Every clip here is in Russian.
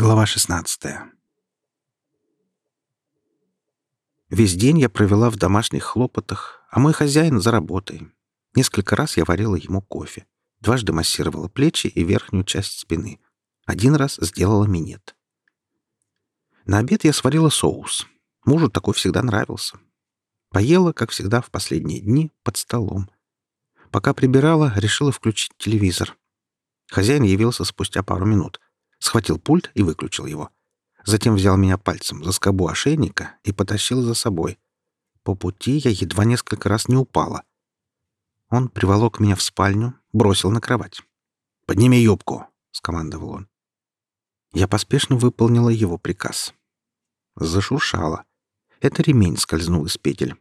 Глава 16 Весь день я провела в домашних хлопотах, а мой хозяин за работой. Несколько раз я варила ему кофе. Дважды массировала плечи и верхнюю часть спины. Один раз сделала минет. На обед я сварила соус. Мужу такой всегда нравился. Поела, как всегда, в последние дни под столом. Пока прибирала, решила включить телевизор. Хозяин явился спустя пару минут. Схватил пульт и выключил его. Затем взял меня пальцем за скобу ошейника и потащил за собой. По пути я едва несколько раз не упала. Он приволок меня в спальню, бросил на кровать. «Подними юбку», — скомандовал он. Я поспешно выполнила его приказ. Зашуршало. Это ремень скользнул из петель.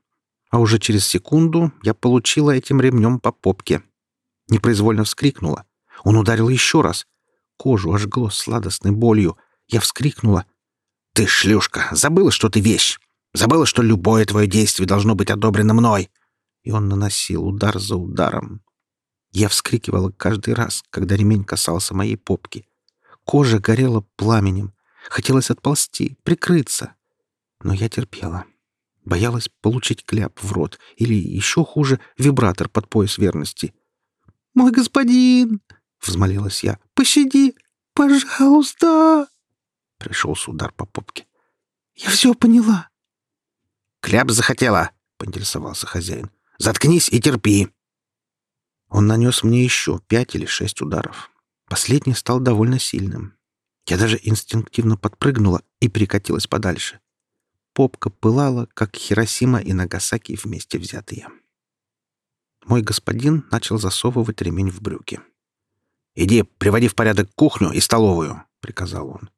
А уже через секунду я получила этим ремнем по попке. Непроизвольно вскрикнула. Он ударил еще раз. Кожу ожгло сладостной болью. Я вскрикнула. «Ты, шлюшка, забыла, что ты вещь! Забыла, что любое твое действие должно быть одобрено мной!» И он наносил удар за ударом. Я вскрикивала каждый раз, когда ремень касался моей попки. Кожа горела пламенем. Хотелось отползти, прикрыться. Но я терпела. Боялась получить кляп в рот или, еще хуже, вибратор под пояс верности. «Мой господин!» — взмолилась я. «Пощади! Пожалуйста!» Пришелся удар по попке. «Я все поняла!» «Кляп захотела!» — поинтересовался хозяин. «Заткнись и терпи!» Он нанес мне еще пять или шесть ударов. Последний стал довольно сильным. Я даже инстинктивно подпрыгнула и перекатилась подальше. Попка пылала, как Хиросима и Нагасаки вместе взятые. Мой господин начал засовывать ремень в брюки. «Иди, приводи в порядок кухню и столовую», — приказал он.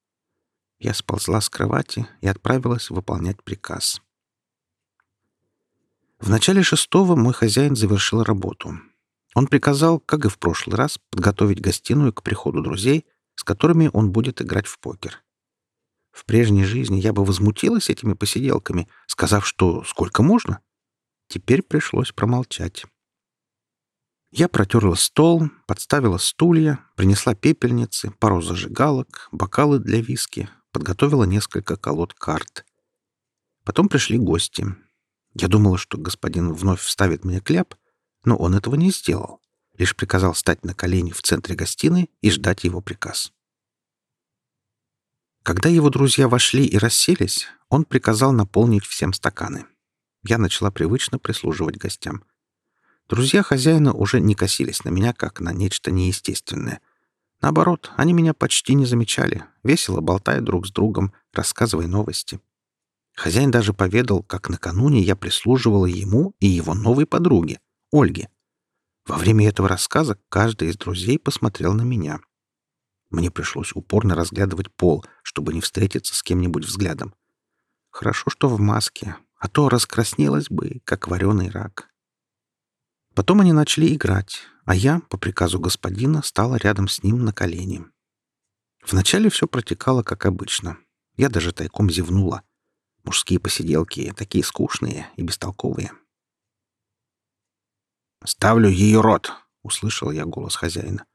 Я сползла с кровати и отправилась выполнять приказ. В начале шестого мой хозяин завершил работу. Он приказал, как и в прошлый раз, подготовить гостиную к приходу друзей, с которыми он будет играть в покер. В прежней жизни я бы возмутилась этими посиделками, сказав, что сколько можно. Теперь пришлось промолчать. Я протерла стол, подставила стулья, принесла пепельницы, пару зажигалок, бокалы для виски, подготовила несколько колод карт. Потом пришли гости. Я думала, что господин вновь вставит мне кляп, но он этого не сделал, лишь приказал стать на колени в центре гостиной и ждать его приказ. Когда его друзья вошли и расселись, он приказал наполнить всем стаканы. Я начала привычно прислуживать гостям. Друзья хозяина уже не косились на меня, как на нечто неестественное. Наоборот, они меня почти не замечали, весело болтая друг с другом, рассказывая новости. Хозяин даже поведал, как накануне я прислуживала ему и его новой подруге, Ольге. Во время этого рассказа каждый из друзей посмотрел на меня. Мне пришлось упорно разглядывать пол, чтобы не встретиться с кем-нибудь взглядом. Хорошо, что в маске, а то раскраснелась бы, как вареный рак. Потом они начали играть, а я, по приказу господина, стала рядом с ним на колени. Вначале все протекало как обычно. Я даже тайком зевнула. Мужские посиделки такие скучные и бестолковые. «Ставлю ее рот!» — услышал я голос хозяина.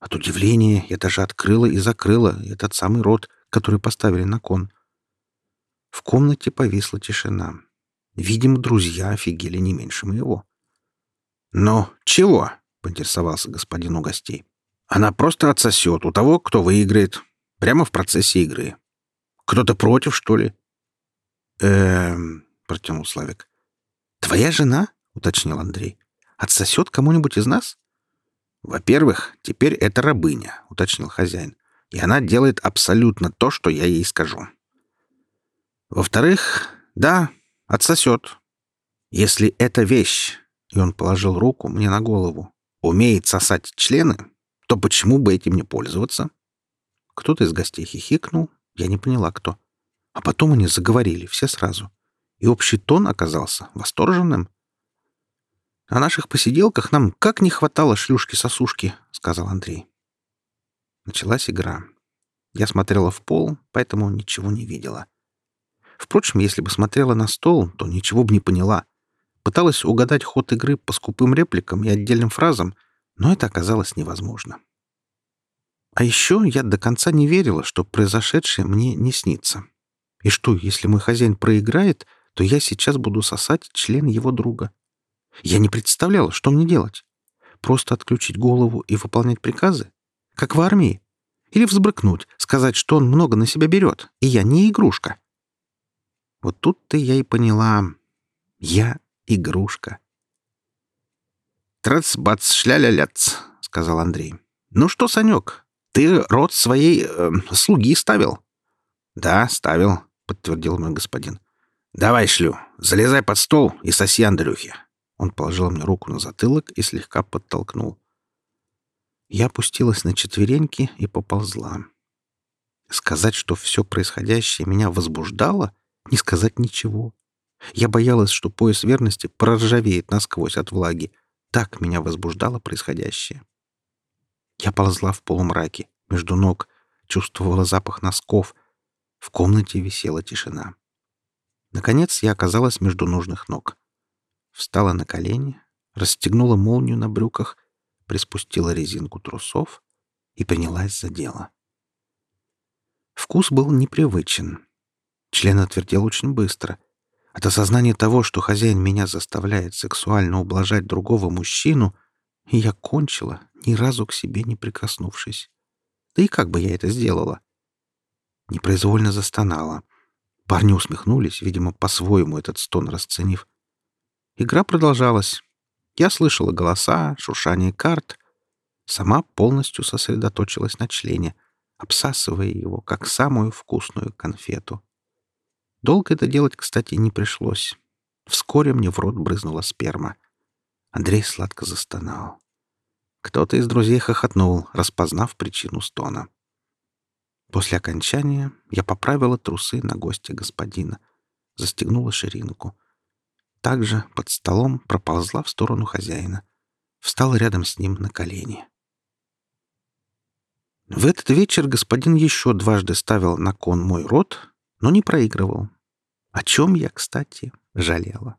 От удивления я даже открыла и закрыла этот самый рот, который поставили на кон. В комнате повисла тишина. Видимо, друзья офигели не меньше моего. «Ну, чего?» — поинтересовался господин у гостей. «Она просто отсосет у того, кто выиграет. Прямо в процессе игры. Кто-то против, что ли?» «Эм...» — протянул Славик. «Твоя жена?» — уточнил Андрей. «Отсосет кому-нибудь из нас?» «Во-первых, теперь это рабыня», — уточнил хозяин. «И она делает абсолютно то, что я ей скажу». «Во-вторых, да, отсосет. Если эта вещь и он положил руку мне на голову, умеет сосать члены, то почему бы этим не пользоваться? Кто-то из гостей хихикнул, я не поняла, кто. А потом они заговорили, все сразу. И общий тон оказался восторженным. «О наших посиделках нам как не хватало шлюшки-сосушки», — сказал Андрей. Началась игра. Я смотрела в пол, поэтому ничего не видела. Впрочем, если бы смотрела на стол, то ничего бы не поняла — Пыталась угадать ход игры по скупым репликам и отдельным фразам, но это оказалось невозможно. А еще я до конца не верила, что произошедшее мне не снится. И что, если мой хозяин проиграет, то я сейчас буду сосать член его друга. Я не представляла, что мне делать. Просто отключить голову и выполнять приказы? Как в армии? Или взбрыкнуть, сказать, что он много на себя берет, и я не игрушка? Вот тут-то я и поняла. Я игрушка. «Трац-бац, шля-ля-ляц», — сказал Андрей. «Ну что, Санек, ты рот своей э, слуги ставил?» «Да, ставил», — подтвердил мой господин. «Давай, шлю, залезай под стол и соси Андрюхе». Он положил мне руку на затылок и слегка подтолкнул. Я опустилась на четвереньки и поползла. Сказать, что все происходящее меня возбуждало, не сказать ничего. Я боялась, что пояс верности проржавеет насквозь от влаги. Так меня возбуждало происходящее. Я ползла в полумраке, между ног, чувствовала запах носков. В комнате висела тишина. Наконец я оказалась между нужных ног. Встала на колени, расстегнула молнию на брюках, приспустила резинку трусов и принялась за дело. Вкус был непривычен. Член отвердел очень быстро. От осознания того, что хозяин меня заставляет сексуально ублажать другого мужчину, я кончила, ни разу к себе не прикоснувшись. Да и как бы я это сделала? Непроизвольно застонала. Парни усмехнулись, видимо, по-своему этот стон расценив. Игра продолжалась. Я слышала голоса, шуршание карт. Сама полностью сосредоточилась на члене, обсасывая его, как самую вкусную конфету. Долго это делать, кстати, не пришлось. Вскоре мне в рот брызнула сперма. Андрей сладко застонал. Кто-то из друзей хохотнул, распознав причину стона. После окончания я поправила трусы на гостя господина, застегнула ширинку. Также под столом проползла в сторону хозяина. Встала рядом с ним на колени. В этот вечер господин еще дважды ставил на кон мой рот, но не проигрывал. О чем я, кстати, жалела.